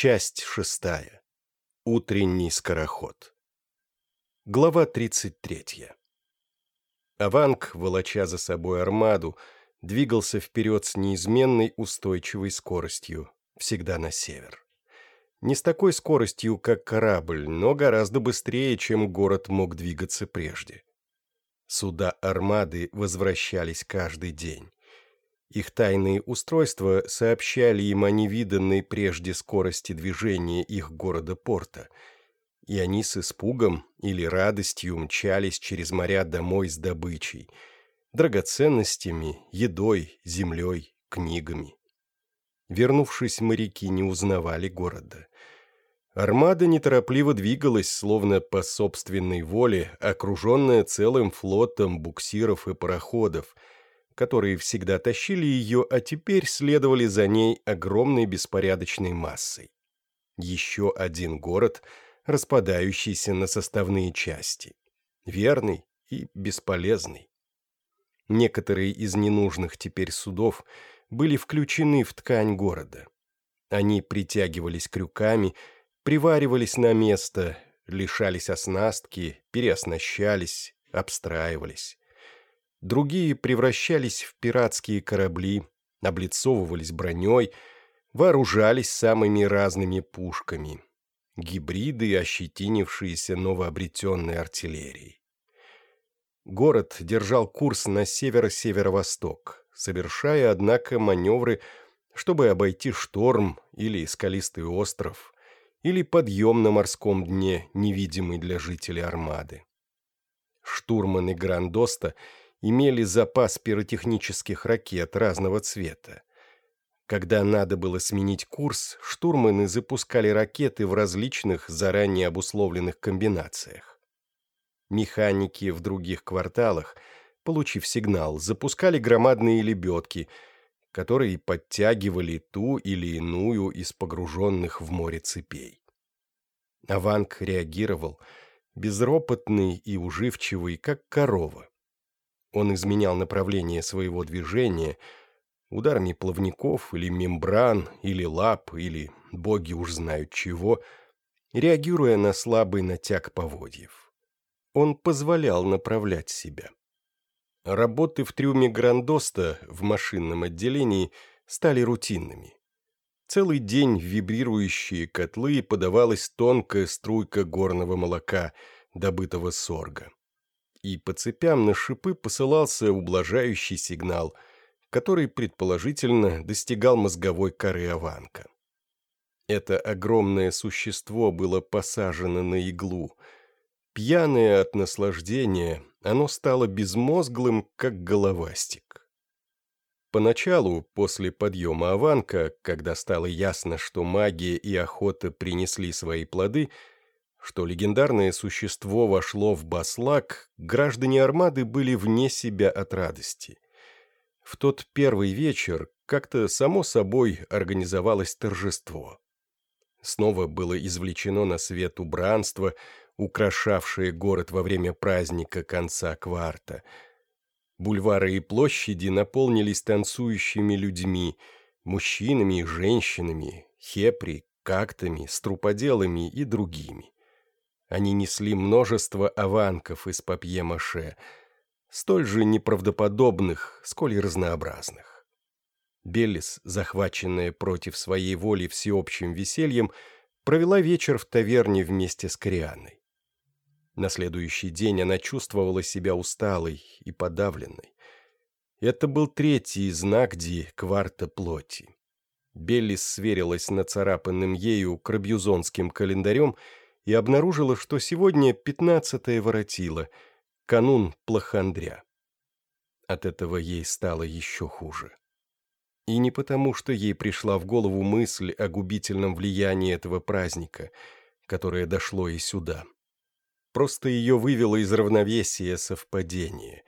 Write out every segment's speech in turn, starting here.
Часть шестая. Утренний скороход. Глава 33. Аванг, волоча за собой армаду, двигался вперед с неизменной устойчивой скоростью, всегда на север. Не с такой скоростью, как корабль, но гораздо быстрее, чем город мог двигаться прежде. Суда армады возвращались каждый день. Их тайные устройства сообщали им о невиданной прежде скорости движения их города-порта, и они с испугом или радостью мчались через моря домой с добычей, драгоценностями, едой, землей, книгами. Вернувшись, моряки не узнавали города. Армада неторопливо двигалась, словно по собственной воле, окруженная целым флотом буксиров и пароходов — которые всегда тащили ее, а теперь следовали за ней огромной беспорядочной массой. Еще один город, распадающийся на составные части. Верный и бесполезный. Некоторые из ненужных теперь судов были включены в ткань города. Они притягивались крюками, приваривались на место, лишались оснастки, переоснащались, обстраивались. Другие превращались в пиратские корабли, облицовывались броней, вооружались самыми разными пушками. Гибриды, ощетинившиеся новообретенной артиллерией. Город держал курс на северо-северо-восток, совершая, однако, маневры, чтобы обойти шторм или скалистый остров, или подъем на морском дне, невидимый для жителей Армады. Штурманы Грандоста — имели запас пиротехнических ракет разного цвета. Когда надо было сменить курс, штурманы запускали ракеты в различных заранее обусловленных комбинациях. Механики в других кварталах, получив сигнал, запускали громадные лебедки, которые подтягивали ту или иную из погруженных в море цепей. Аванг реагировал, безропотный и уживчивый, как корова. Он изменял направление своего движения ударами плавников или мембран, или лап, или боги уж знают чего, реагируя на слабый натяг поводьев. Он позволял направлять себя. Работы в трюме Грандоста в машинном отделении стали рутинными. Целый день в вибрирующие котлы подавалась тонкая струйка горного молока, добытого сорга и по цепям на шипы посылался ублажающий сигнал, который, предположительно, достигал мозговой коры Аванка. Это огромное существо было посажено на иглу. Пьяное от наслаждения, оно стало безмозглым, как головастик. Поначалу, после подъема Аванка, когда стало ясно, что магия и охота принесли свои плоды, что легендарное существо вошло в Баслак, граждане Армады были вне себя от радости. В тот первый вечер как-то само собой организовалось торжество. Снова было извлечено на свет убранство, украшавшее город во время праздника конца кварта. Бульвары и площади наполнились танцующими людьми, мужчинами и женщинами, хепри, кактами, струподелами и другими. Они несли множество аванков из папье-маше, столь же неправдоподобных, сколь и разнообразных. Беллис, захваченная против своей воли всеобщим весельем, провела вечер в таверне вместе с Корианой. На следующий день она чувствовала себя усталой и подавленной. Это был третий знак Ди кварта плоти. Беллис сверилась нацарапанным ею крабьюзонским календарем и обнаружила, что сегодня пятнадцатое воротило, канун плохандря. От этого ей стало еще хуже. И не потому, что ей пришла в голову мысль о губительном влиянии этого праздника, которое дошло и сюда. Просто ее вывело из равновесия совпадение.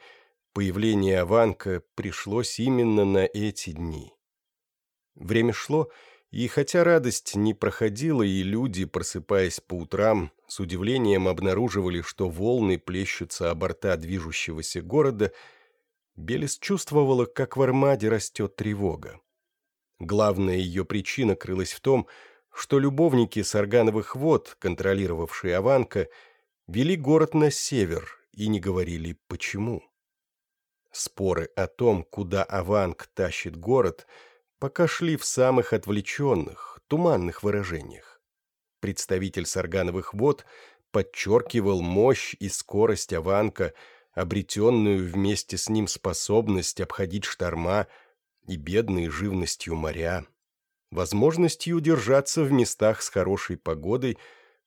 Появление Аванка пришлось именно на эти дни. Время шло, и хотя радость не проходила, и люди, просыпаясь по утрам, с удивлением обнаруживали, что волны плещутся о борта движущегося города, Белис чувствовала, как в Армаде растет тревога. Главная ее причина крылась в том, что любовники Саргановых вод, контролировавшие Аванка, вели город на север и не говорили «почему». Споры о том, куда Аванг тащит город, пока шли в самых отвлеченных, туманных выражениях. Представитель Саргановых вод подчеркивал мощь и скорость Аванка, обретенную вместе с ним способность обходить шторма и бедные живностью моря, возможностью удержаться в местах с хорошей погодой,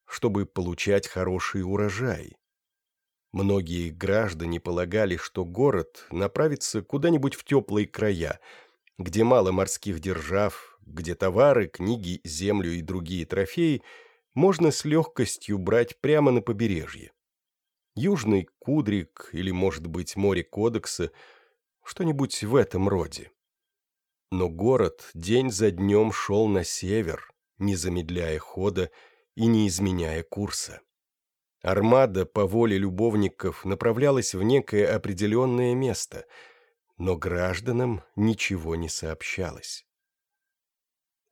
чтобы получать хороший урожай. Многие граждане полагали, что город направится куда-нибудь в теплые края, где мало морских держав, где товары, книги, землю и другие трофеи можно с легкостью брать прямо на побережье. Южный Кудрик или, может быть, море Кодекса, что-нибудь в этом роде. Но город день за днем шел на север, не замедляя хода и не изменяя курса. Армада по воле любовников направлялась в некое определенное место, но гражданам ничего не сообщалось.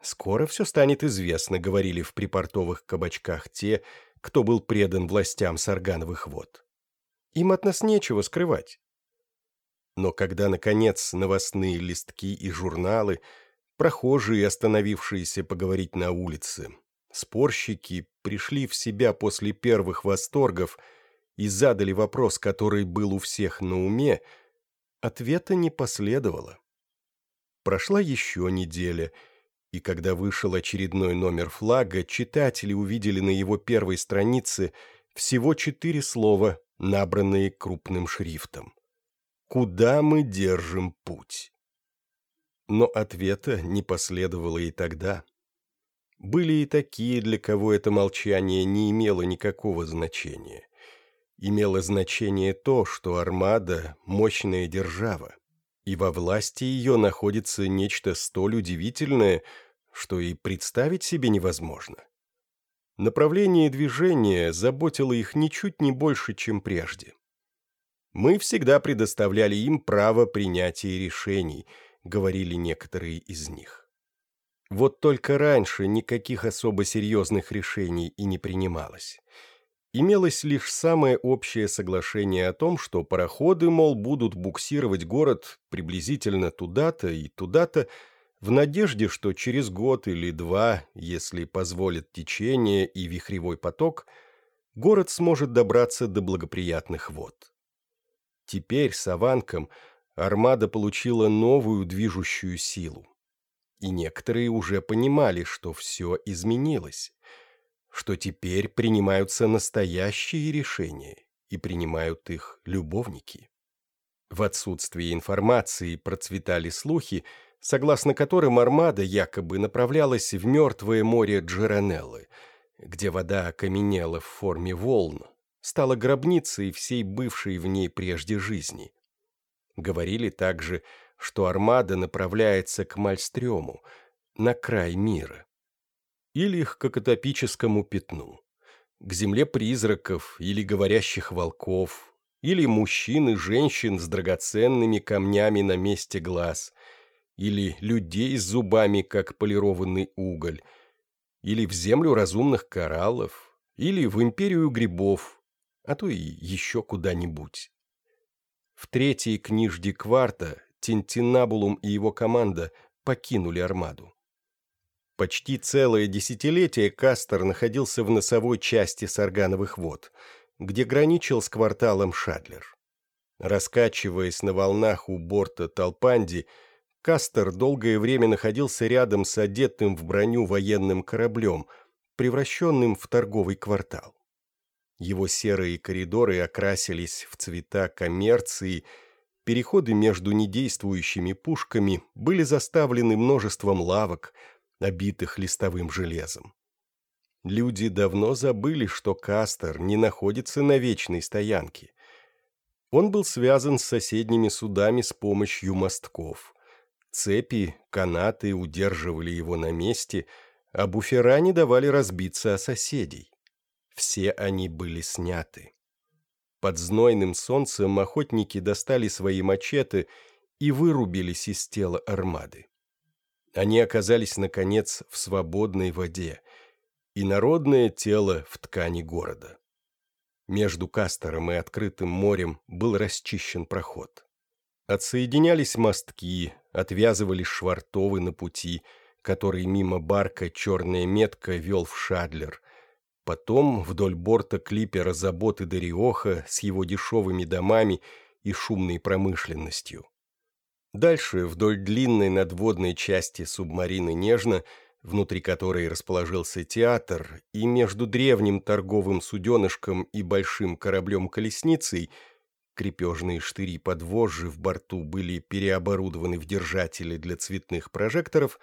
«Скоро все станет известно», — говорили в припортовых кабачках те, кто был предан властям Саргановых вод. «Им от нас нечего скрывать». Но когда, наконец, новостные листки и журналы, прохожие, остановившиеся поговорить на улице, Спорщики пришли в себя после первых восторгов и задали вопрос, который был у всех на уме, ответа не последовало. Прошла еще неделя, и когда вышел очередной номер флага, читатели увидели на его первой странице всего четыре слова, набранные крупным шрифтом. «Куда мы держим путь?» Но ответа не последовало и тогда. Были и такие, для кого это молчание не имело никакого значения. Имело значение то, что армада – мощная держава, и во власти ее находится нечто столь удивительное, что и представить себе невозможно. Направление движения заботило их ничуть не больше, чем прежде. «Мы всегда предоставляли им право принятия решений», — говорили некоторые из них. Вот только раньше никаких особо серьезных решений и не принималось. Имелось лишь самое общее соглашение о том, что пароходы, мол, будут буксировать город приблизительно туда-то и туда-то, в надежде, что через год или два, если позволит течение и вихревой поток, город сможет добраться до благоприятных вод. Теперь с Аванком армада получила новую движущую силу и некоторые уже понимали, что все изменилось, что теперь принимаются настоящие решения, и принимают их любовники. В отсутствии информации процветали слухи, согласно которым армада якобы направлялась в мертвое море Джеранеллы, где вода окаменела в форме волн, стала гробницей всей бывшей в ней прежде жизни. Говорили также, что армада направляется к Мальстрему, на край мира. Или к катопическому пятну, к земле призраков или говорящих волков, или мужчин и женщин с драгоценными камнями на месте глаз, или людей с зубами, как полированный уголь, или в землю разумных кораллов, или в империю грибов, а то и еще куда-нибудь. В третьей книжде кварта Тинтинабулум и его команда покинули армаду. Почти целое десятилетие Кастер находился в носовой части Саргановых вод, где граничил с кварталом Шадлер. Раскачиваясь на волнах у борта Талпанди, Кастер долгое время находился рядом с одетым в броню военным кораблем, превращенным в торговый квартал. Его серые коридоры окрасились в цвета коммерции – Переходы между недействующими пушками были заставлены множеством лавок, обитых листовым железом. Люди давно забыли, что Кастер не находится на вечной стоянке. Он был связан с соседними судами с помощью мостков. Цепи, канаты удерживали его на месте, а буфера не давали разбиться о соседей. Все они были сняты. Под знойным солнцем охотники достали свои мачете и вырубились из тела армады. Они оказались, наконец, в свободной воде, и народное тело в ткани города. Между Кастером и открытым морем был расчищен проход. Отсоединялись мостки, отвязывались швартовы на пути, который мимо барка черная метка вел в Шадлер. Потом вдоль борта клипера заботы Дариоха с его дешевыми домами и шумной промышленностью. Дальше, вдоль длинной надводной части субмарины «Нежно», внутри которой расположился театр, и между древним торговым суденышком и большим кораблем-колесницей – крепежные штыри подвожжи в борту были переоборудованы в держатели для цветных прожекторов,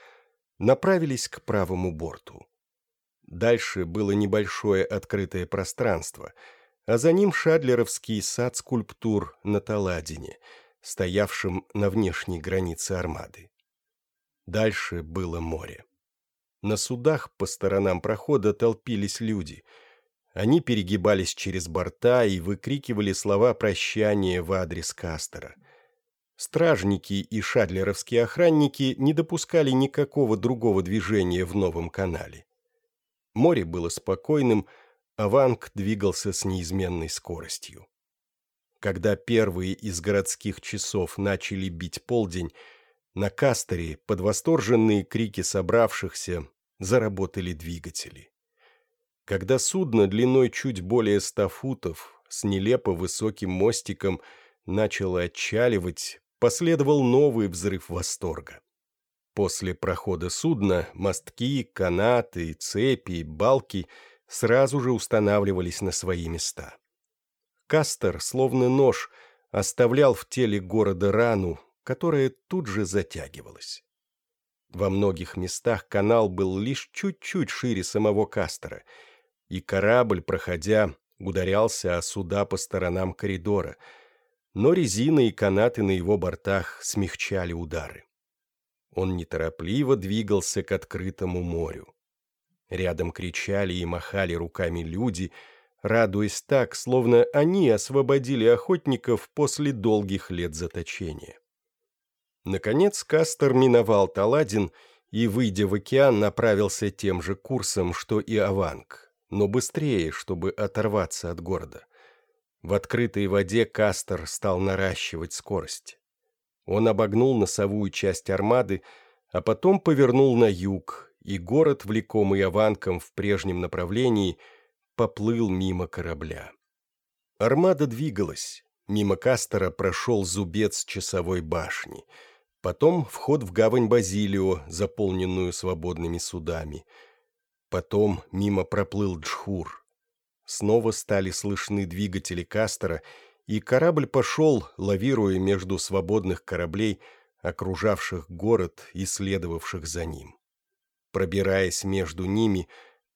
направились к правому борту. Дальше было небольшое открытое пространство, а за ним шадлеровский сад скульптур на Таладине, стоявшем на внешней границе армады. Дальше было море. На судах по сторонам прохода толпились люди — они перегибались через борта и выкрикивали слова прощания в адрес Кастера. Стражники и шадлеровские охранники не допускали никакого другого движения в новом канале. Море было спокойным, а Ванг двигался с неизменной скоростью. Когда первые из городских часов начали бить полдень, на Кастере под восторженные крики собравшихся заработали двигатели. Когда судно длиной чуть более ста футов с нелепо высоким мостиком начало отчаливать, последовал новый взрыв восторга. После прохода судна мостки, канаты, цепи, балки сразу же устанавливались на свои места. Кастер, словно нож, оставлял в теле города рану, которая тут же затягивалась. Во многих местах канал был лишь чуть-чуть шире самого Кастера — и корабль, проходя, ударялся о суда по сторонам коридора, но резина и канаты на его бортах смягчали удары. Он неторопливо двигался к открытому морю. Рядом кричали и махали руками люди, радуясь так, словно они освободили охотников после долгих лет заточения. Наконец Кастер миновал Таладин и, выйдя в океан, направился тем же курсом, что и Аванг, но быстрее, чтобы оторваться от города. В открытой воде Кастер стал наращивать скорость. Он обогнул носовую часть армады, а потом повернул на юг, и город, влекомый Аванком в прежнем направлении, поплыл мимо корабля. Армада двигалась. Мимо Кастера прошел зубец часовой башни. Потом вход в гавань Базилио, заполненную свободными судами — Потом мимо проплыл Джхур. Снова стали слышны двигатели Кастера, и корабль пошел, лавируя между свободных кораблей, окружавших город и следовавших за ним. Пробираясь между ними,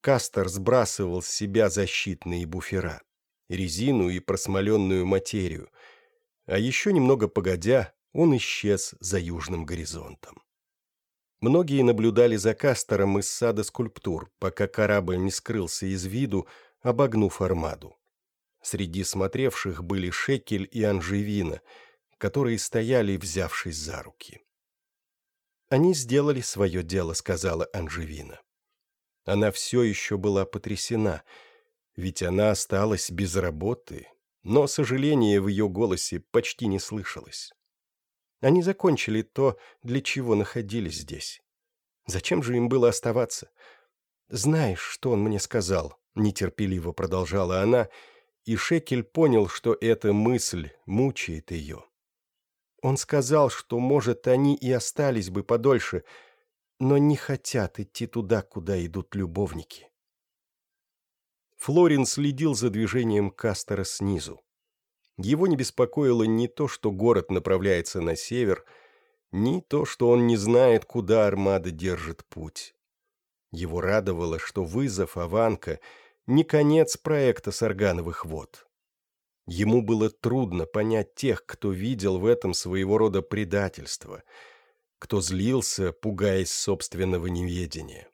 Кастер сбрасывал с себя защитные буфера, резину и просмоленную материю, а еще немного погодя, он исчез за южным горизонтом. Многие наблюдали за Кастером из сада скульптур, пока корабль не скрылся из виду, обогнув армаду. Среди смотревших были Шекель и Анжевина, которые стояли, взявшись за руки. «Они сделали свое дело», — сказала Анжевина. Она все еще была потрясена, ведь она осталась без работы, но сожаление в ее голосе почти не слышалось. Они закончили то, для чего находились здесь. Зачем же им было оставаться? «Знаешь, что он мне сказал?» — нетерпеливо продолжала она, и Шекель понял, что эта мысль мучает ее. Он сказал, что, может, они и остались бы подольше, но не хотят идти туда, куда идут любовники. Флорин следил за движением Кастера снизу. Его не беспокоило ни то, что город направляется на север, ни то, что он не знает, куда армада держит путь. Его радовало, что вызов Аванка не конец проекта Саргановых вод. Ему было трудно понять тех, кто видел в этом своего рода предательство, кто злился, пугаясь собственного неведения.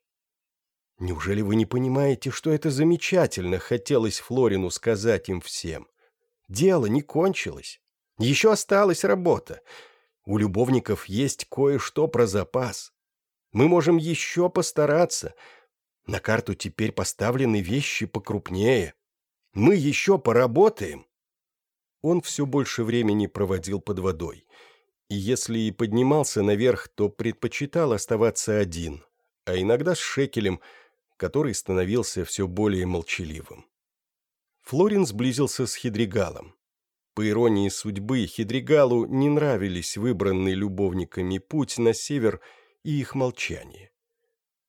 «Неужели вы не понимаете, что это замечательно?» — хотелось Флорину сказать им всем. Дело не кончилось. Еще осталась работа. У любовников есть кое-что про запас. Мы можем еще постараться. На карту теперь поставлены вещи покрупнее. Мы еще поработаем. Он все больше времени проводил под водой. И если и поднимался наверх, то предпочитал оставаться один, а иногда с Шекелем, который становился все более молчаливым. Флорин сблизился с Хидригалом. По иронии судьбы, Хидригалу не нравились выбранный любовниками путь на север и их молчание.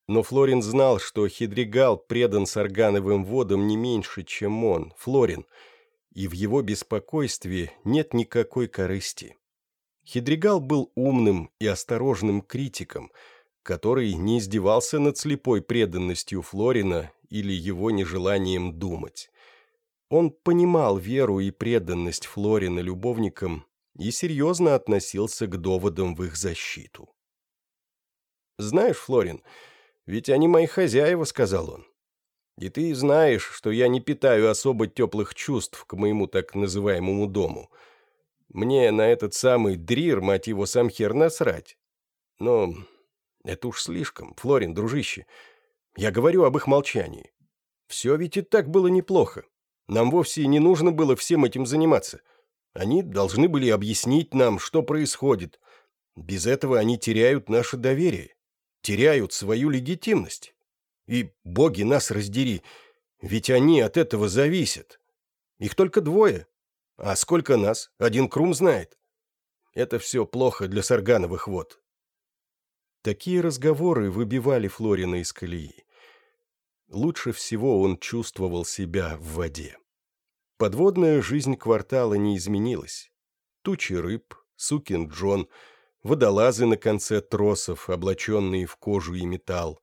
Но Флорин знал, что Хидригал предан саргановым водам не меньше, чем он, Флорин, и в его беспокойстве нет никакой корысти. Хидригал был умным и осторожным критиком, который не издевался над слепой преданностью Флорина или его нежеланием думать. Он понимал веру и преданность Флорина любовникам и серьезно относился к доводам в их защиту. «Знаешь, Флорин, ведь они мои хозяева», — сказал он. «И ты знаешь, что я не питаю особо теплых чувств к моему так называемому дому. Мне на этот самый дрир, мать его, сам хер насрать. Но это уж слишком, Флорин, дружище. Я говорю об их молчании. Все ведь и так было неплохо. Нам вовсе не нужно было всем этим заниматься. Они должны были объяснить нам, что происходит. Без этого они теряют наше доверие теряют свою легитимность. И, боги, нас раздери, ведь они от этого зависят. Их только двое. А сколько нас, один Крум знает. Это все плохо для саргановых вод. Такие разговоры выбивали Флорина из колеи. Лучше всего он чувствовал себя в воде. Подводная жизнь квартала не изменилась. Тучи рыб, сукин Джон — водолазы на конце тросов, облаченные в кожу и металл,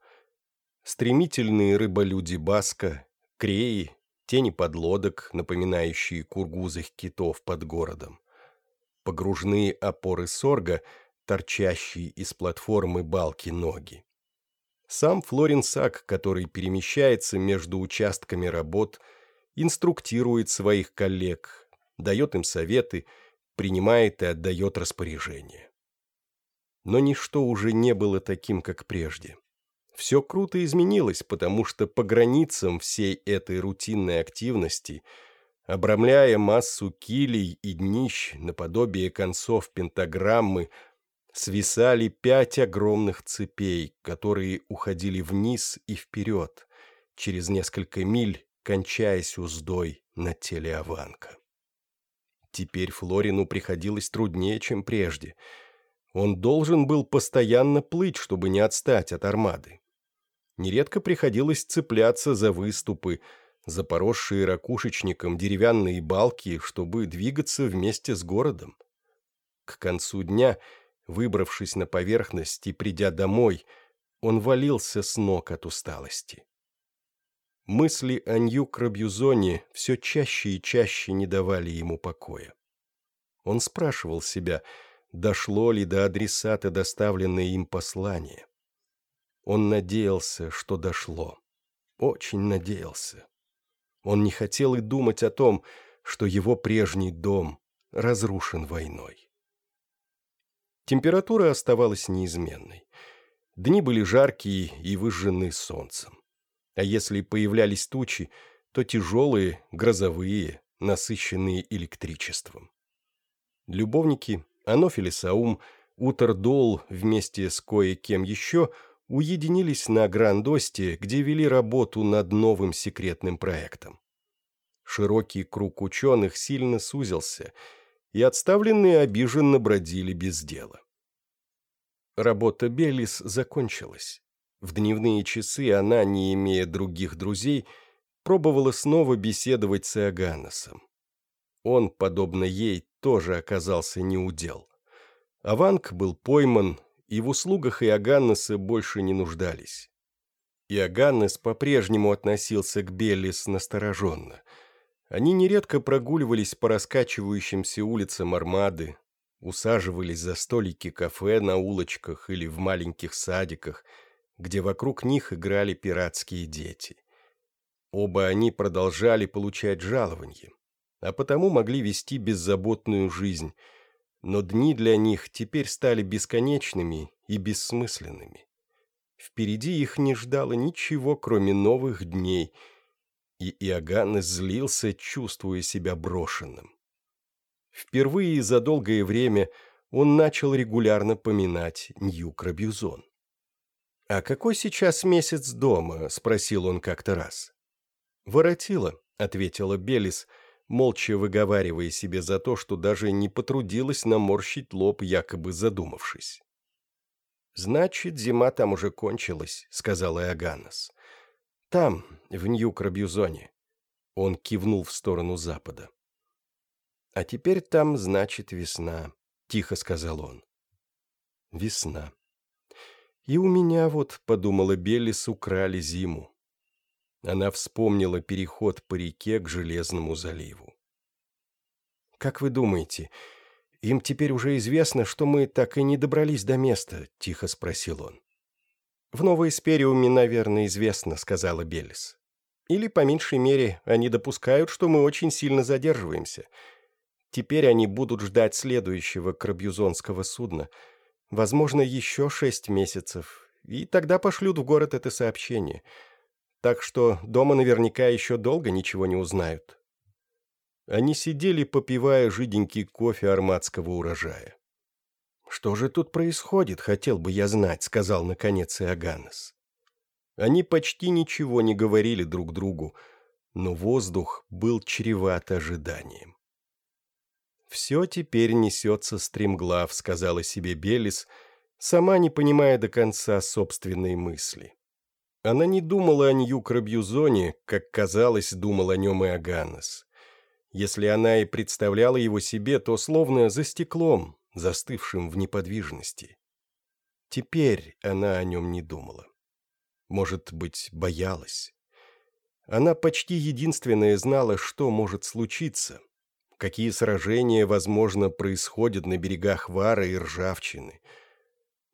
стремительные рыболюди Баска, креи, тени подлодок, напоминающие кургузых китов под городом, погружные опоры сорга, торчащие из платформы балки ноги. Сам Флорин Сак, который перемещается между участками работ, инструктирует своих коллег, дает им советы, принимает и отдает распоряжения но ничто уже не было таким, как прежде. Все круто изменилось, потому что по границам всей этой рутинной активности, обрамляя массу килей и днищ наподобие концов пентаграммы, свисали пять огромных цепей, которые уходили вниз и вперед, через несколько миль, кончаясь уздой на теле Аванка. Теперь Флорину приходилось труднее, чем прежде — он должен был постоянно плыть, чтобы не отстать от армады. Нередко приходилось цепляться за выступы, за поросшие ракушечником деревянные балки, чтобы двигаться вместе с городом. К концу дня, выбравшись на поверхность и придя домой, он валился с ног от усталости. Мысли о Нью-Крабьюзоне все чаще и чаще не давали ему покоя. Он спрашивал себя — дошло ли до адресата доставленное им послание. Он надеялся, что дошло. Очень надеялся. Он не хотел и думать о том, что его прежний дом разрушен войной. Температура оставалась неизменной. Дни были жаркие и выжженные солнцем. А если появлялись тучи, то тяжелые, грозовые, насыщенные электричеством. Любовники Анофиль и Саум, Утердол вместе с кое-кем еще уединились на Грандосте, где вели работу над новым секретным проектом. Широкий круг ученых сильно сузился, и отставленные обиженно бродили без дела. Работа Белис закончилась. В дневные часы она, не имея других друзей, пробовала снова беседовать с Иоганнесом. Он, подобно ей, тоже оказался неудел. Аванг был пойман, и в услугах Иоганнеса больше не нуждались. Иоганнес по-прежнему относился к Беллис настороженно. Они нередко прогуливались по раскачивающимся улицам Армады, усаживались за столики кафе на улочках или в маленьких садиках, где вокруг них играли пиратские дети. Оба они продолжали получать жалования а потому могли вести беззаботную жизнь, но дни для них теперь стали бесконечными и бессмысленными. Впереди их не ждало ничего, кроме новых дней, и Иоганнес злился, чувствуя себя брошенным. Впервые за долгое время он начал регулярно поминать Нью-Крабюзон. «А какой сейчас месяц дома?» — спросил он как-то раз. «Воротила», — ответила Белис, молча выговаривая себе за то, что даже не потрудилась наморщить лоб, якобы задумавшись. «Значит, зима там уже кончилась», — сказал Иоганнес. «Там, в Нью-Крабьюзоне». Он кивнул в сторону запада. «А теперь там, значит, весна», — тихо сказал он. «Весна». «И у меня вот, — подумала Беллис, — украли зиму». Она вспомнила переход по реке к Железному заливу. «Как вы думаете, — «Им теперь уже известно, что мы так и не добрались до места», — тихо спросил он. «В Новой Спериуме, наверное, известно», — сказала Белис. «Или, по меньшей мере, они допускают, что мы очень сильно задерживаемся. Теперь они будут ждать следующего крабьюзонского судна, возможно, еще шесть месяцев, и тогда пошлют в город это сообщение. Так что дома наверняка еще долго ничего не узнают. Они сидели, попивая жиденький кофе арматского урожая. «Что же тут происходит, хотел бы я знать», — сказал наконец Иоганнес. Они почти ничего не говорили друг другу, но воздух был чреват ожиданием. «Все теперь несется стремглав», — сказала себе Белис, сама не понимая до конца собственной мысли. Она не думала о Нью-Крабьюзоне, как, казалось, думал о нем и Аганнес. Если она и представляла его себе, то словно за стеклом, застывшим в неподвижности. Теперь она о нем не думала. Может быть, боялась. Она почти единственная знала, что может случиться, какие сражения, возможно, происходят на берегах Вара и Ржавчины.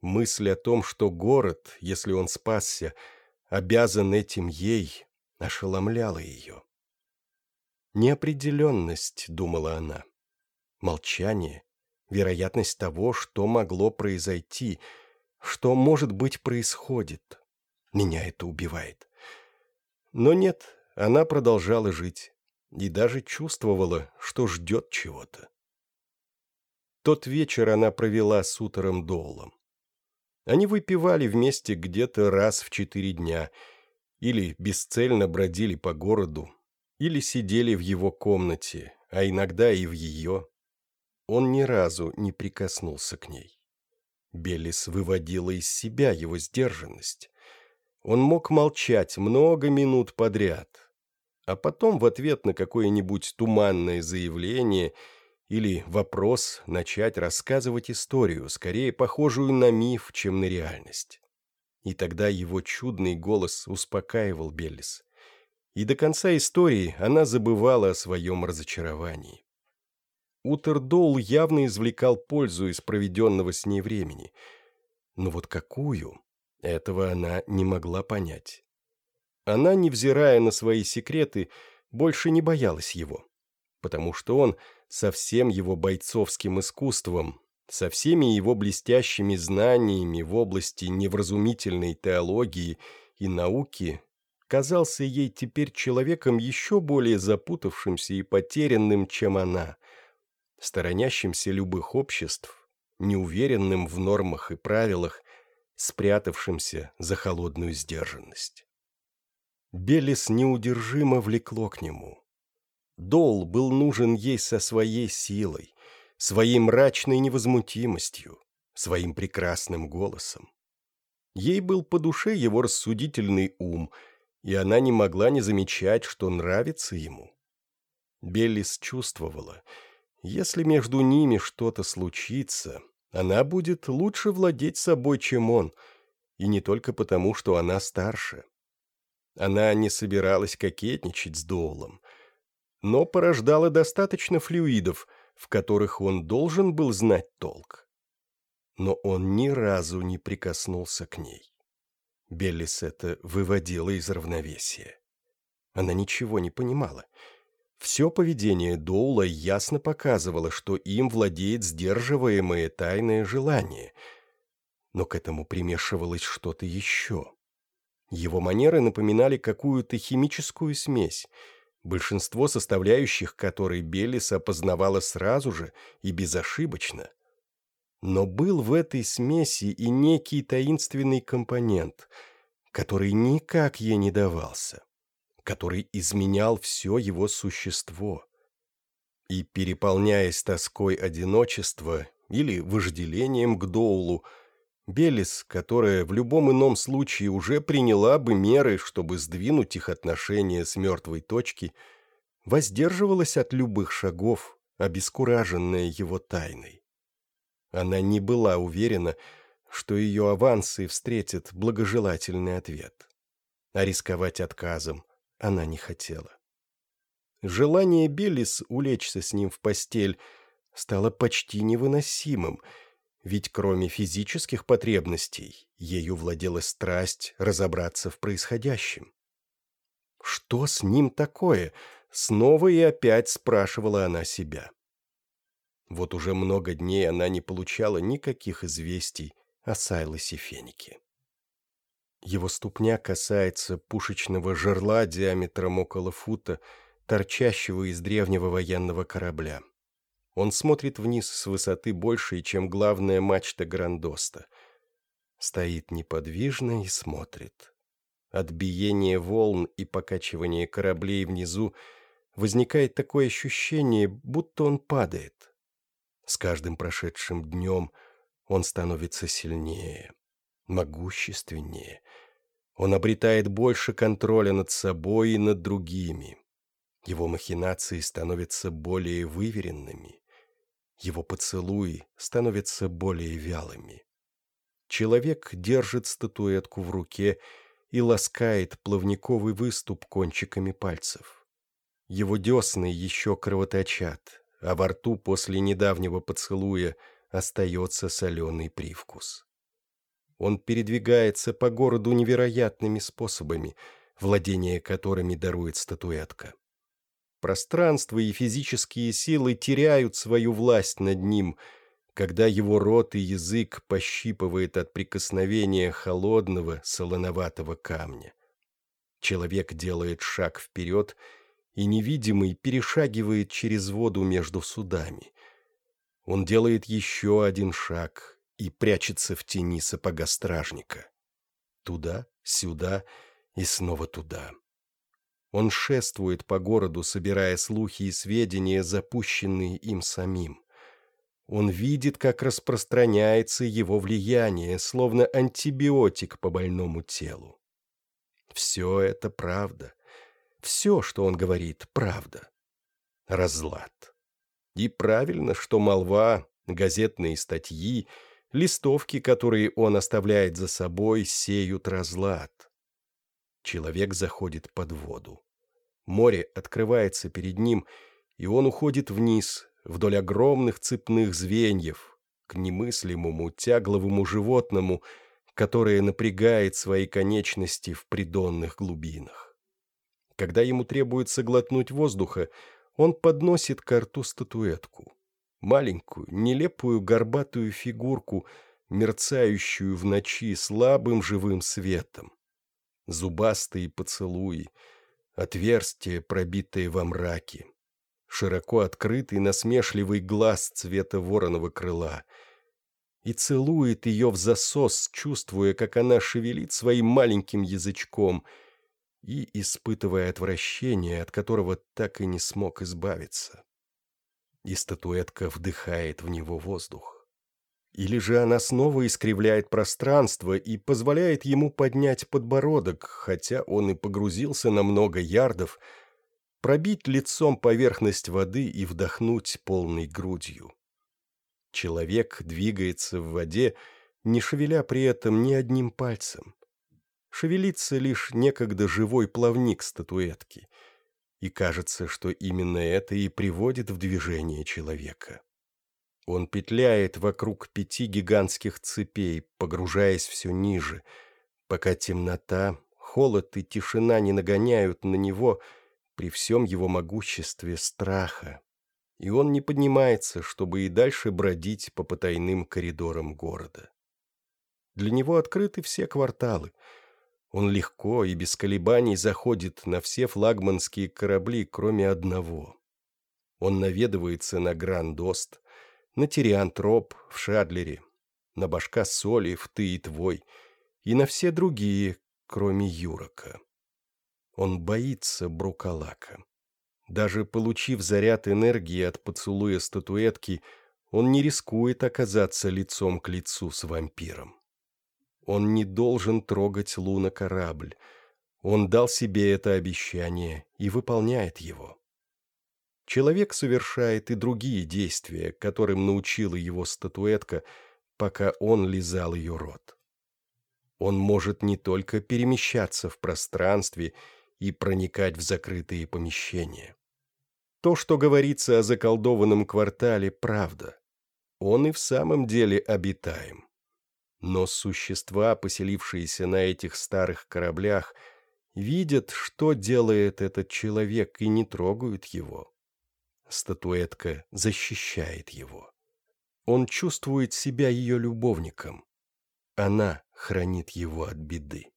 Мысль о том, что город, если он спасся, обязан этим ей, ошеломляла ее. Неопределенность, думала она. Молчание, вероятность того, что могло произойти, что, может быть, происходит. Меня это убивает. Но нет, она продолжала жить и даже чувствовала, что ждет чего-то. Тот вечер она провела с утором Доулом. Они выпивали вместе где-то раз в четыре дня или бесцельно бродили по городу, или сидели в его комнате, а иногда и в ее. Он ни разу не прикоснулся к ней. Белис выводила из себя его сдержанность. Он мог молчать много минут подряд, а потом в ответ на какое-нибудь туманное заявление или вопрос начать рассказывать историю, скорее похожую на миф, чем на реальность. И тогда его чудный голос успокаивал Беллис и до конца истории она забывала о своем разочаровании. Утердоул явно извлекал пользу из проведенного с ней времени. Но вот какую, этого она не могла понять. Она, невзирая на свои секреты, больше не боялась его, потому что он со всем его бойцовским искусством, со всеми его блестящими знаниями в области невразумительной теологии и науки казался ей теперь человеком еще более запутавшимся и потерянным, чем она, сторонящимся любых обществ, неуверенным в нормах и правилах, спрятавшимся за холодную сдержанность. Белис неудержимо влекло к нему. Дол был нужен ей со своей силой, своей мрачной невозмутимостью, своим прекрасным голосом. Ей был по душе его рассудительный ум — и она не могла не замечать, что нравится ему. Беллис чувствовала, если между ними что-то случится, она будет лучше владеть собой, чем он, и не только потому, что она старше. Она не собиралась кокетничать с Доулом, но порождала достаточно флюидов, в которых он должен был знать толк. Но он ни разу не прикоснулся к ней. Беллис это выводила из равновесия. Она ничего не понимала. Все поведение Доула ясно показывало, что им владеет сдерживаемое тайное желание. но к этому примешивалось что-то еще. Его манеры напоминали какую-то химическую смесь, большинство составляющих которой Белис опознавала сразу же и безошибочно. Но был в этой смеси и некий таинственный компонент, который никак ей не давался, который изменял все его существо. И, переполняясь тоской одиночества или вожделением к Доулу, Белис, которая в любом ином случае уже приняла бы меры, чтобы сдвинуть их отношения с мертвой точки, воздерживалась от любых шагов, обескураженная его тайной. Она не была уверена, что ее авансы встретят благожелательный ответ. А рисковать отказом она не хотела. Желание Белис улечься с ним в постель стало почти невыносимым — ведь кроме физических потребностей, ею владела страсть разобраться в происходящем. «Что с ним такое?» — снова и опять спрашивала она себя. Вот уже много дней она не получала никаких известий о Сайлосе Фенике. Его ступня касается пушечного жерла диаметром около фута, торчащего из древнего военного корабля. Он смотрит вниз с высоты большей, чем главная мачта Грандоста. Стоит неподвижно и смотрит. От биения волн и покачивания кораблей внизу возникает такое ощущение, будто он падает. С каждым прошедшим днем он становится сильнее, могущественнее. Он обретает больше контроля над собой и над другими. Его махинации становятся более выверенными его поцелуи становятся более вялыми. Человек держит статуэтку в руке и ласкает плавниковый выступ кончиками пальцев. Его десны еще кровоточат, а во рту после недавнего поцелуя остается соленый привкус. Он передвигается по городу невероятными способами, владение которыми дарует статуэтка. Пространство и физические силы теряют свою власть над ним, когда его рот и язык пощипывает от прикосновения холодного солоноватого камня. Человек делает шаг вперед, и невидимый перешагивает через воду между судами. Он делает еще один шаг и прячется в тени сапога стражника. Туда, сюда и снова туда. Он шествует по городу, собирая слухи и сведения, запущенные им самим. Он видит, как распространяется его влияние, словно антибиотик по больному телу. Все это правда. Все, что он говорит, правда. Разлад. И правильно, что молва, газетные статьи, листовки, которые он оставляет за собой, сеют разлад. Человек заходит под воду. Море открывается перед ним, и он уходит вниз, вдоль огромных цепных звеньев, к немыслимому тягловому животному, которое напрягает свои конечности в придонных глубинах. Когда ему требуется глотнуть воздуха, он подносит к рту статуэтку. Маленькую, нелепую горбатую фигурку, мерцающую в ночи слабым живым светом зубастые поцелуи, отверстие, пробитое во мраке, широко открытый насмешливый глаз цвета вороного крыла, и целует ее в засос, чувствуя, как она шевелит своим маленьким язычком и испытывая отвращение, от которого так и не смог избавиться. И статуэтка вдыхает в него воздух. Или же она снова искривляет пространство и позволяет ему поднять подбородок, хотя он и погрузился на много ярдов, пробить лицом поверхность воды и вдохнуть полной грудью. Человек двигается в воде, не шевеля при этом ни одним пальцем. Шевелится лишь некогда живой плавник статуэтки, и кажется, что именно это и приводит в движение человека. Он петляет вокруг пяти гигантских цепей, погружаясь все ниже, пока темнота, холод и тишина не нагоняют на него при всем его могуществе страха, и он не поднимается, чтобы и дальше бродить по потайным коридорам города. Для него открыты все кварталы. Он легко и без колебаний заходит на все флагманские корабли, кроме одного. Он наведывается на Гранд-Ост, на Тириантроп в Шадлере, на Башка Соли в Ты и Твой, и на все другие, кроме Юрока. Он боится Брукалака. Даже получив заряд энергии от поцелуя статуэтки, он не рискует оказаться лицом к лицу с вампиром. Он не должен трогать Луна корабль. Он дал себе это обещание и выполняет его. Человек совершает и другие действия, которым научила его статуэтка, пока он лизал ее рот. Он может не только перемещаться в пространстве и проникать в закрытые помещения. То, что говорится о заколдованном квартале, правда. Он и в самом деле обитаем. Но существа, поселившиеся на этих старых кораблях, видят, что делает этот человек, и не трогают его. Статуэтка защищает его. Он чувствует себя ее любовником. Она хранит его от беды.